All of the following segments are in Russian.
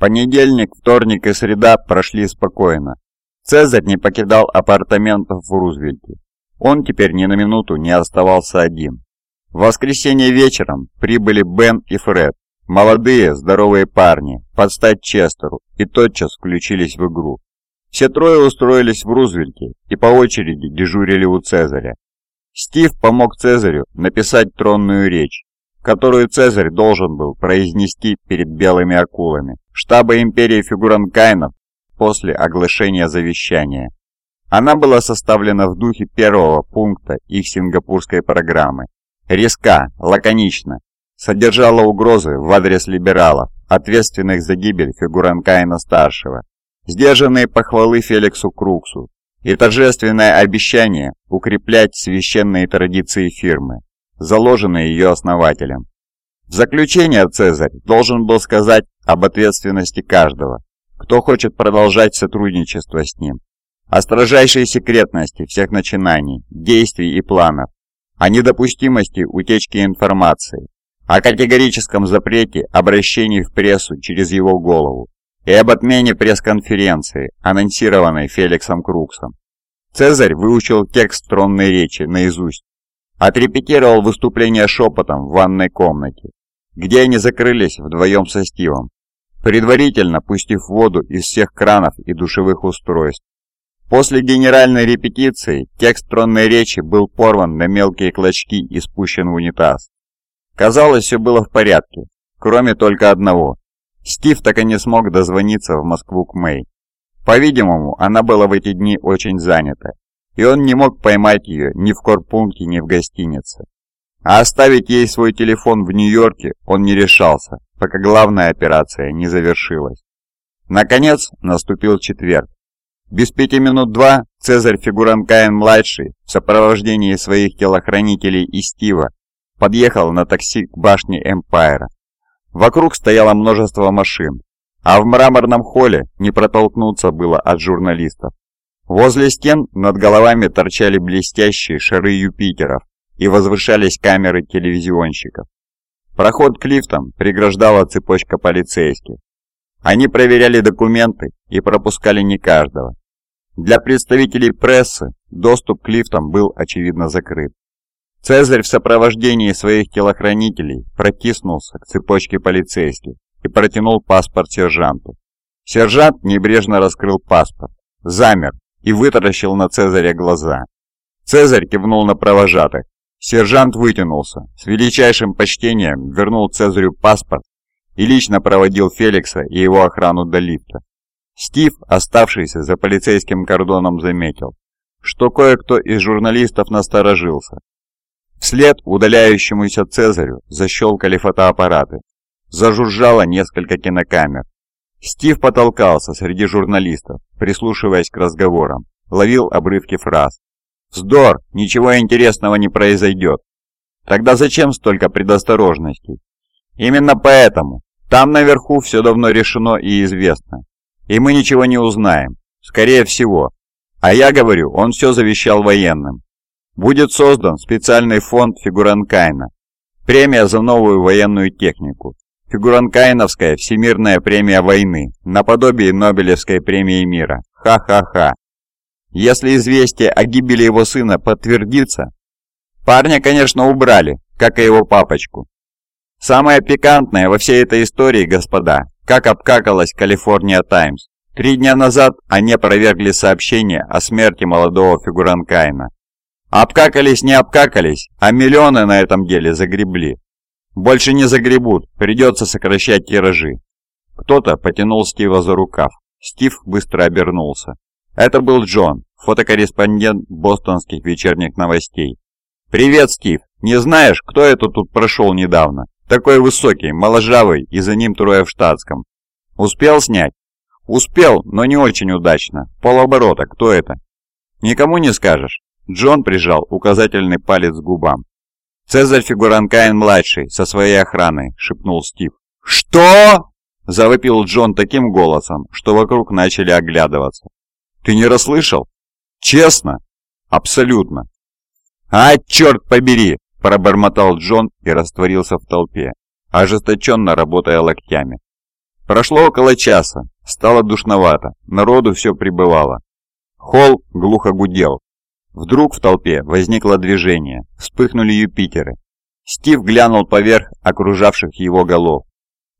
Понедельник, вторник и среда прошли спокойно. Цезарь не покидал апартаментов в Рузвельте. Он теперь ни на минуту не оставался один. В воскресенье вечером прибыли Бен и Фред, молодые, здоровые парни, под стать Честеру, и тотчас включились в игру. Все трое устроились в Рузвельте и по очереди дежурили у Цезаря. Стив помог Цезарю написать тронную речь, которую Цезарь должен был произнести перед белыми акулами штаба империи фигуранкайнов после оглашения завещания. Она была составлена в духе первого пункта их сингапурской программы. Резка, лаконично, содержала угрозы в адрес либералов, ответственных за гибель Фигуранкаина-старшего, сдержанные похвалы Феликсу Круксу и торжественное обещание укреплять священные традиции фирмы, заложенные ее основателем. В заключение Цезарь должен был сказать об ответственности каждого, кто хочет продолжать сотрудничество с ним, о строжайшей секретности всех начинаний, действий и планов, о недопустимости утечки информации, о категорическом запрете обращений в прессу через его голову и об отмене пресс-конференции, анонсированной Феликсом Круксом. Цезарь выучил текст тронной речи наизусть, отрепетировал выступление шепотом в ванной комнате, где они закрылись вдвоем со Стивом, предварительно пустив воду из всех кранов и душевых устройств. После генеральной репетиции текст тронной речи был порван на мелкие клочки и спущен в унитаз. Казалось, все было в порядке, кроме только одного. Стив так и не смог дозвониться в Москву к Мэй. По-видимому, она была в эти дни очень занята, и он не мог поймать ее ни в корпункте, ни в гостинице. А оставить ей свой телефон в Нью-Йорке он не решался, пока главная операция не завершилась. Наконец наступил четверг. Без пяти минут два Цезарь Фигуранкаин-младший в сопровождении своих телохранителей и Стива подъехал на такси к башне Эмпайра. Вокруг стояло множество машин, а в мраморном холле не протолкнуться было от журналистов. Возле стен над головами торчали блестящие шары Юпитеров, и возвышались камеры телевизионщиков. Проход к лифтам преграждала цепочка полицейских. Они проверяли документы и пропускали не каждого. Для представителей прессы доступ к лифтам был очевидно закрыт. Цезарь в сопровождении своих телохранителей протиснулся к цепочке полицейских и протянул паспорт сержанту. Сержант небрежно раскрыл паспорт, замер и вытаращил на Цезаря глаза. Цезарь кивнул на провожатых, Сержант вытянулся, с величайшим почтением вернул Цезарю паспорт и лично проводил Феликса и его охрану до лифта. Стив, оставшийся за полицейским кордоном, заметил, что кое-кто из журналистов насторожился. Вслед удаляющемуся Цезарю защелкали фотоаппараты. Зажужжало несколько кинокамер. Стив потолкался среди журналистов, прислушиваясь к разговорам, ловил обрывки фраз. Вздор, ничего интересного не произойдет. Тогда зачем столько предосторожностей? Именно поэтому. Там наверху все давно решено и известно. И мы ничего не узнаем. Скорее всего. А я говорю, он все завещал военным. Будет создан специальный фонд Фигуранкайна. Премия за новую военную технику. Фигуранкайновская Всемирная премия войны, наподобие Нобелевской премии мира. Ха-ха-ха. Если известие о гибели его сына подтвердится, парня, конечно, убрали, как и его папочку. Самое пикантное во всей этой истории, господа, как обкакалась Калифорния Таймс. Три дня назад они опровергли сообщение о смерти молодого фигуранкайна. Обкакались не обкакались, а миллионы на этом деле загребли. Больше не загребут, придется сокращать тиражи. Кто-то потянул Стива за рукав. Стив быстро обернулся. Это был Джон, фотокорреспондент бостонских вечерних новостей. «Привет, Стив! Не знаешь, кто это тут прошел недавно? Такой высокий, моложавый, и за ним трое в штатском. Успел снять?» «Успел, но не очень удачно. Полоборота, кто это?» «Никому не скажешь?» Джон прижал указательный палец к губам. «Цезарь Фигуранкаин-младший со своей охраной», — шепнул Стив. «Что?» — завопил Джон таким голосом, что вокруг начали оглядываться. Ты не расслышал? Честно? Абсолютно. А, черт побери! Пробормотал Джон и растворился в толпе, ожесточенно работая локтями. Прошло около часа, стало душновато, народу все прибывало. Холл глухо гудел. Вдруг в толпе возникло движение, вспыхнули Юпитеры. Стив глянул поверх окружавших его голов.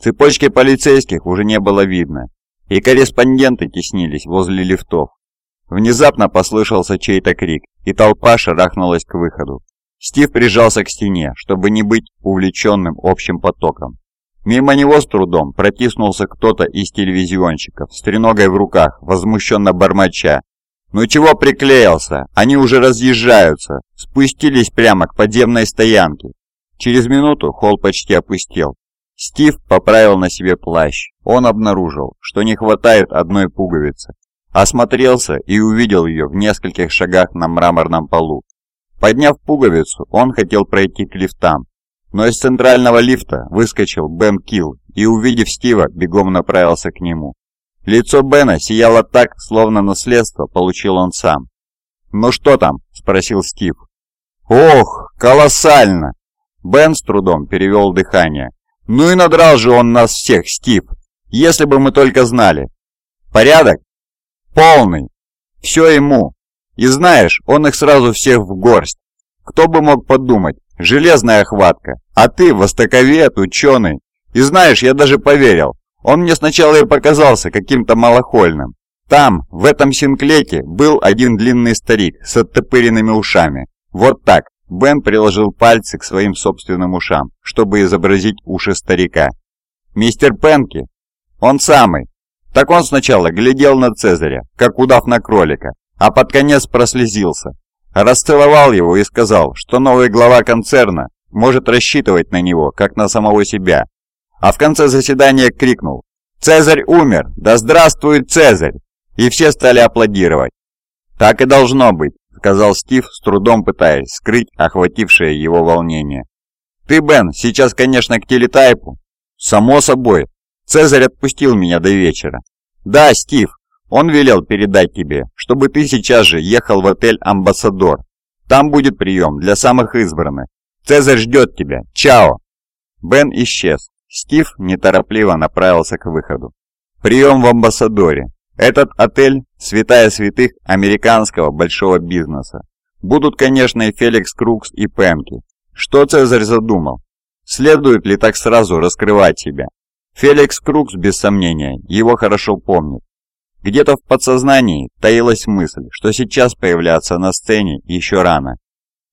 Цепочки полицейских уже не было видно, и корреспонденты теснились возле лифтов. Внезапно послышался чей-то крик, и толпа шарахнулась к выходу. Стив прижался к стене, чтобы не быть увлеченным общим потоком. Мимо него с трудом протиснулся кто-то из телевизионщиков с треногой в руках, возмущенно бормоча. «Ну чего приклеился? Они уже разъезжаются!» Спустились прямо к подземной стоянке. Через минуту холл почти опустел. Стив поправил на себе плащ. Он обнаружил, что не хватает одной пуговицы. Осмотрелся и увидел ее в нескольких шагах на мраморном полу. Подняв пуговицу, он хотел пройти к лифтам, но из центрального лифта выскочил Бен Килл и, увидев Стива, бегом направился к нему. Лицо Бена сияло так, словно наследство получил он сам. «Ну что там?» – спросил Стив. «Ох, колоссально!» Бен с трудом перевел дыхание. «Ну и надрал же он нас всех, Стив! Если бы мы только знали!» «Порядок?» «Полный! Все ему! И знаешь, он их сразу всех в горсть! Кто бы мог подумать, Железная хватка. А ты востоковед, ученый. И знаешь, я даже поверил. Он мне сначала и показался каким-то малохольным. Там, в этом синклете, был один длинный старик с оттопыренными ушами. Вот так. Бен приложил пальцы к своим собственным ушам, чтобы изобразить уши старика. «Мистер Пенки?» «Он самый. Так он сначала глядел на Цезаря, как удав на кролика, а под конец прослезился, расцеловал его и сказал, что новый глава концерна может рассчитывать на него, как на самого себя. А в конце заседания крикнул «Цезарь умер! Да здравствует Цезарь!» И все стали аплодировать. «Так и должно быть», — сказал Стив, с трудом пытаясь скрыть охватившее его волнение. «Ты, Бен, сейчас, конечно, к телетайпу?» «Само собой. Цезарь отпустил меня до вечера». «Да, Стив, он велел передать тебе, чтобы ты сейчас же ехал в отель «Амбассадор». Там будет прием для самых избранных. Цезарь ждет тебя. Чао!» Бен исчез. Стив неторопливо направился к выходу. Прием в Амбассадоре. Этот отель – святая святых американского большого бизнеса. Будут, конечно, и Феликс Крукс, и Пемки. Что Цезарь задумал? Следует ли так сразу раскрывать себя? Феликс Крукс, без сомнения, его хорошо помнит. Где-то в подсознании таилась мысль, что сейчас появляться на сцене еще рано.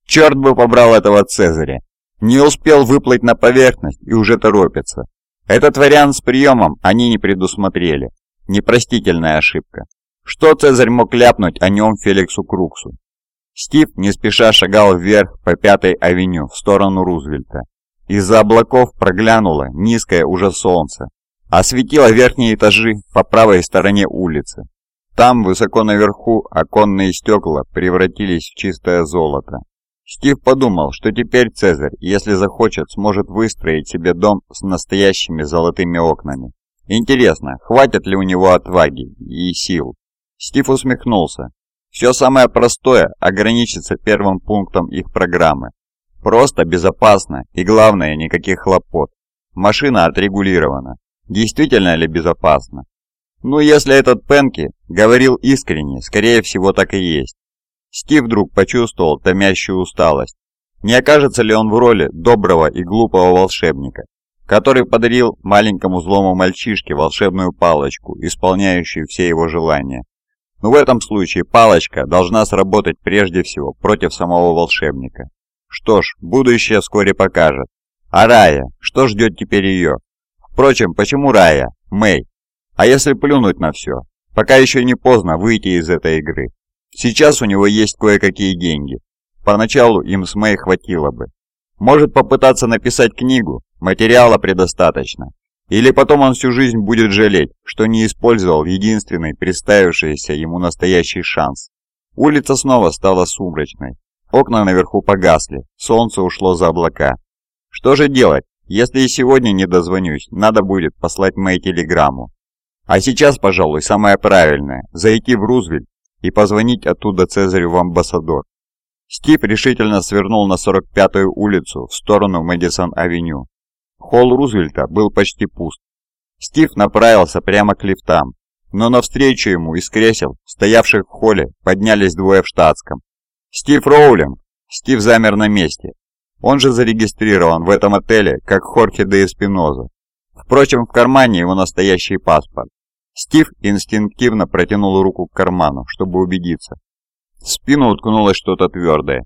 Черт бы побрал этого Цезаря! Не успел выплыть на поверхность и уже торопится. Этот вариант с приемом они не предусмотрели. Непростительная ошибка. Что Цезарь мог ляпнуть о нем Феликсу Круксу? Стив не спеша шагал вверх по Пятой авеню в сторону Рузвельта. Из-за облаков проглянуло низкое уже солнце, осветила верхние этажи по правой стороне улицы. Там, высоко наверху, оконные стекла превратились в чистое золото. Стив подумал, что теперь Цезарь, если захочет, сможет выстроить себе дом с настоящими золотыми окнами. Интересно, хватит ли у него отваги и сил? Стив усмехнулся. Все самое простое ограничится первым пунктом их программы. Просто, безопасно и, главное, никаких хлопот. Машина отрегулирована. Действительно ли безопасно? Ну, если этот Пенки говорил искренне, скорее всего так и есть. Стив вдруг почувствовал томящую усталость. Не окажется ли он в роли доброго и глупого волшебника, который подарил маленькому злому мальчишке волшебную палочку, исполняющую все его желания? Но в этом случае палочка должна сработать прежде всего против самого волшебника. Что ж, будущее вскоре покажет. А Рая, что ждет теперь ее? Впрочем, почему Рая? Мэй. А если плюнуть на все? Пока еще не поздно выйти из этой игры. Сейчас у него есть кое-какие деньги. Поначалу им с Мэй хватило бы. Может попытаться написать книгу, материала предостаточно. Или потом он всю жизнь будет жалеть, что не использовал единственный представившийся ему настоящий шанс. Улица снова стала сумрачной. Окна наверху погасли, солнце ушло за облака. Что же делать? Если и сегодня не дозвонюсь, надо будет послать Мэй телеграмму. А сейчас, пожалуй, самое правильное – зайти в Рузвельт и позвонить оттуда Цезарю в Амбассадор. Стив решительно свернул на 45-ю улицу в сторону Мэдисон-авеню. Холл Рузвельта был почти пуст. Стив направился прямо к лифтам, но навстречу ему из кресел, стоявших в холле, поднялись двое в штатском. «Стив Роулинг!» Стив замер на месте. Он же зарегистрирован в этом отеле как Хорхе де Эспиноза. Впрочем, в кармане его настоящий паспорт. Стив инстинктивно протянул руку к карману, чтобы убедиться. В спину уткнулось что-то твердое.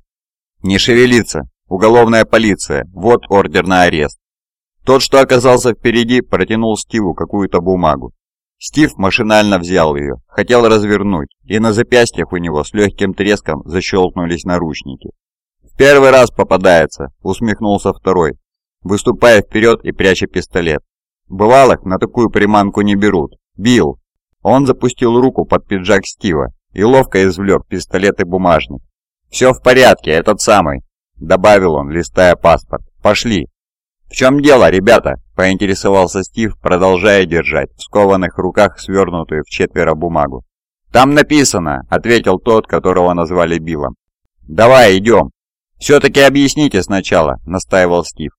«Не шевелиться! Уголовная полиция! Вот ордер на арест!» Тот, что оказался впереди, протянул Стиву какую-то бумагу. Стив машинально взял ее, хотел развернуть, и на запястьях у него с легким треском защелкнулись наручники. «В первый раз попадается», — усмехнулся второй, выступая вперед и пряча пистолет. «Бывалых на такую приманку не берут. Билл!» Он запустил руку под пиджак Стива и ловко извлек пистолет и бумажник. «Все в порядке, этот самый», — добавил он, листая паспорт. «Пошли». «В чем дело, ребята?» – поинтересовался Стив, продолжая держать в скованных руках свернутую в четверо бумагу. «Там написано», – ответил тот, которого назвали Биллом. «Давай, идем». «Все-таки объясните сначала», – настаивал Стив.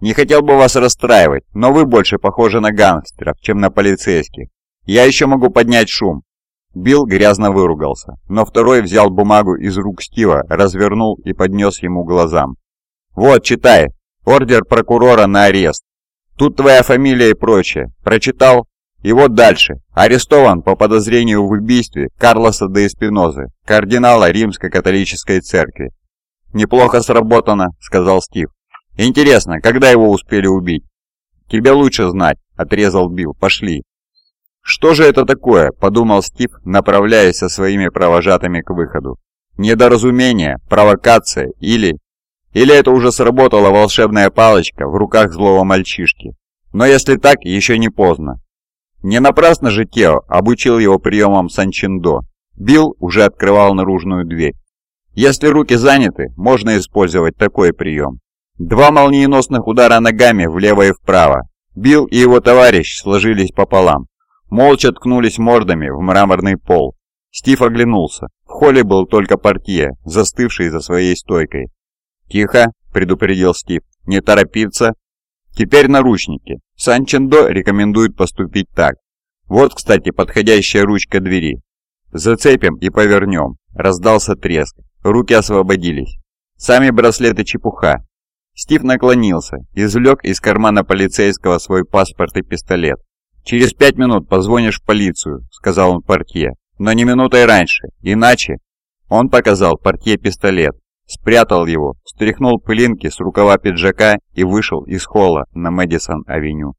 «Не хотел бы вас расстраивать, но вы больше похожи на гангстеров, чем на полицейских. Я еще могу поднять шум». Билл грязно выругался, но второй взял бумагу из рук Стива, развернул и поднес ему глазам. «Вот, читай, ордер прокурора на арест. Тут твоя фамилия и прочее. Прочитал? И вот дальше. Арестован по подозрению в убийстве Карлоса де Эспинозы, кардинала Римско-католической церкви. «Неплохо сработано», — сказал Стив. «Интересно, когда его успели убить?» «Тебе лучше знать», — отрезал Билл. «Пошли». «Что же это такое?» – подумал Стив, направляясь со своими провожатыми к выходу. «Недоразумение, провокация или...» Или это уже сработала волшебная палочка в руках злого мальчишки. Но если так, еще не поздно. Не напрасно же Тео обучил его приемам Санчиндо. Билл уже открывал наружную дверь. Если руки заняты, можно использовать такой прием. Два молниеносных удара ногами влево и вправо. Билл и его товарищ сложились пополам. Молча ткнулись мордами в мраморный пол. Стив оглянулся. В холле был только портье, застывший за своей стойкой. «Тихо», — предупредил Стив, — «не торопиться». «Теперь наручники. Санчендо рекомендует поступить так. Вот, кстати, подходящая ручка двери. Зацепим и повернем». Раздался треск. Руки освободились. Сами браслеты чепуха. Стив наклонился, извлек из кармана полицейского свой паспорт и пистолет. «Через пять минут позвонишь в полицию», — сказал он портье. «Но не минутой раньше, иначе...» Он показал портье пистолет, спрятал его, стряхнул пылинки с рукава пиджака и вышел из холла на Мэдисон-авеню.